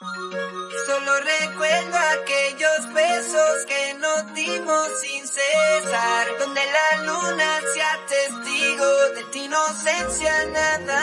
Solo recuerdo aquellos besos que nos dimos sin cesar, donde la luna sea testigo de tu inocencia nada.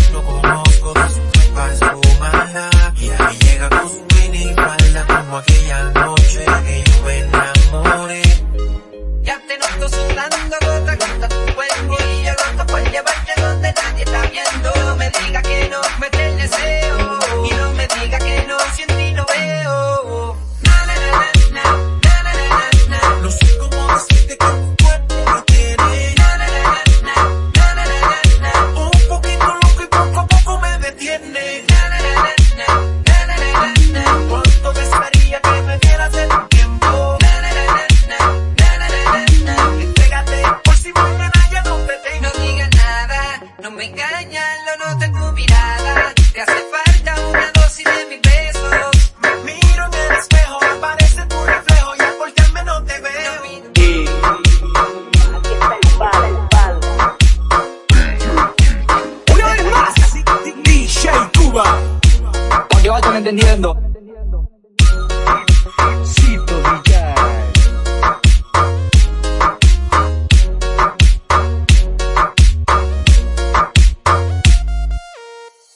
entendiendo.